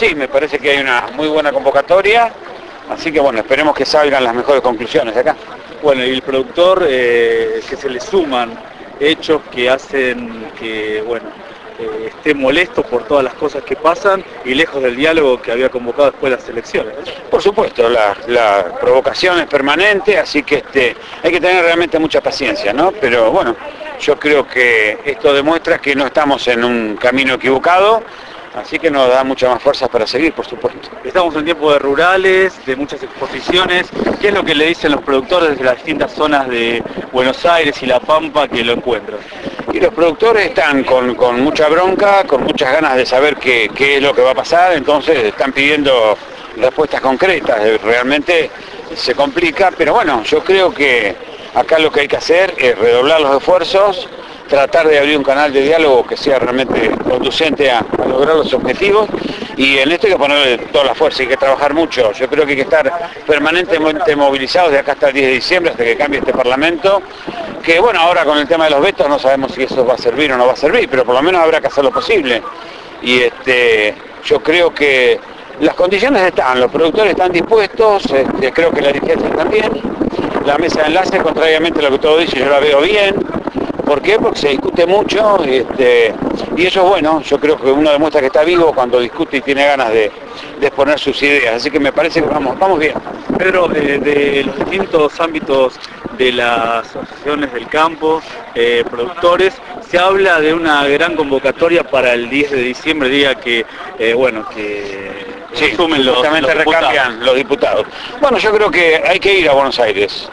Sí, me parece que hay una muy buena convocatoria, así que bueno, esperemos que salgan las mejores conclusiones de acá. Bueno, y el productor, eh, que se le suman hechos que hacen que, bueno, eh, esté molesto por todas las cosas que pasan y lejos del diálogo que había convocado después de las elecciones. Por supuesto, la, la provocación es permanente, así que este, hay que tener realmente mucha paciencia, ¿no? Pero bueno, yo creo que esto demuestra que no estamos en un camino equivocado, Así que nos da muchas más fuerzas para seguir, por supuesto. Estamos en tiempo de rurales, de muchas exposiciones. ¿Qué es lo que le dicen los productores de las distintas zonas de Buenos Aires y La Pampa que lo encuentran? Y los productores están con, con mucha bronca, con muchas ganas de saber qué, qué es lo que va a pasar, entonces están pidiendo respuestas concretas. Realmente se complica, pero bueno, yo creo que acá lo que hay que hacer es redoblar los esfuerzos, tratar de abrir un canal de diálogo que sea realmente conducente a, lograr los objetivos y en esto hay que ponerle toda la fuerza, hay que trabajar mucho. Yo creo que hay que estar permanentemente movilizados de acá hasta el 10 de diciembre, hasta que cambie este Parlamento, que bueno, ahora con el tema de los vetos no sabemos si eso va a servir o no va a servir, pero por lo menos habrá que hacer lo posible. Y este, yo creo que las condiciones están, los productores están dispuestos, este, creo que la dirigencia también, la mesa de enlace, contrariamente a lo que todo dice, yo la veo bien, ¿Por qué? Porque se discute mucho este, y eso es bueno. Yo creo que uno demuestra que está vivo cuando discute y tiene ganas de, de exponer sus ideas. Así que me parece que vamos, vamos bien. Pedro, de, de los distintos ámbitos de las asociaciones del campo, eh, productores, se habla de una gran convocatoria para el 10 de diciembre, día que, eh, bueno, que sí, sumen los, los recambian los diputados. Bueno, yo creo que hay que ir a Buenos Aires.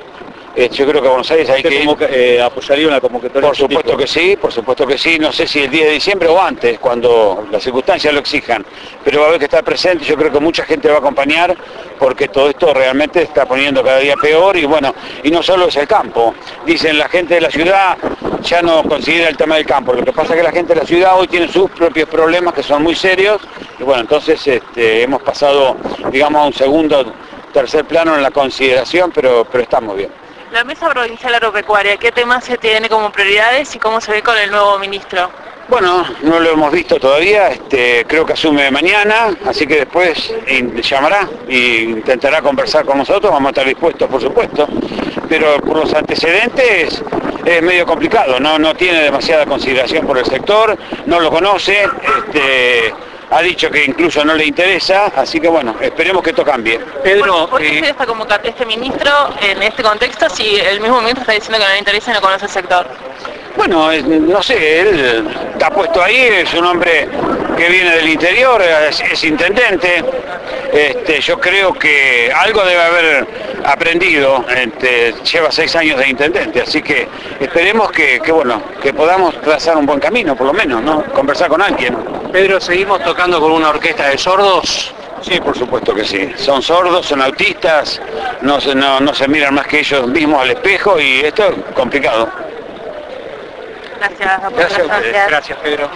Eh, yo creo que a Buenos Aires hay que ir... eh, apoyaría una convocatoria. Por supuesto que sí, por supuesto que sí. No sé si el 10 de diciembre o antes, cuando las circunstancias lo exijan. Pero va a haber que estar presente. Yo creo que mucha gente va a acompañar porque todo esto realmente está poniendo cada día peor y bueno, y no solo es el campo. Dicen la gente de la ciudad ya no considera el tema del campo. Lo que pasa es que la gente de la ciudad hoy tiene sus propios problemas que son muy serios y bueno, entonces este, hemos pasado, digamos, a un segundo, tercer plano en la consideración, pero, pero estamos bien. La Mesa Provincial Agropecuaria, ¿qué temas se tiene como prioridades y cómo se ve con el nuevo ministro? Bueno, no lo hemos visto todavía, este, creo que asume mañana, así que después llamará e intentará conversar con nosotros, vamos a estar dispuestos por supuesto, pero por los antecedentes es medio complicado, no, no tiene demasiada consideración por el sector, no lo conoce, este, ha dicho que incluso no le interesa, así que bueno, esperemos que esto cambie. Pedro, ¿por, por qué eh, se está convocando este ministro en este contexto si el mismo ministro está diciendo que no le interesa y no conoce el sector? Bueno, no sé, él está puesto ahí, es un hombre que viene del interior, es, es intendente, este, yo creo que algo debe haber aprendido, este, lleva seis años de intendente, así que esperemos que, que, bueno, que podamos trazar un buen camino, por lo menos, ¿no? Conversar con alguien. Pedro, ¿seguimos tocando con una orquesta de sordos? Sí, por supuesto que sí. Son sordos, son autistas, no, no, no se miran más que ellos mismos al espejo y esto es complicado. Gracias. Gracias, Gracias. gracias Pedro.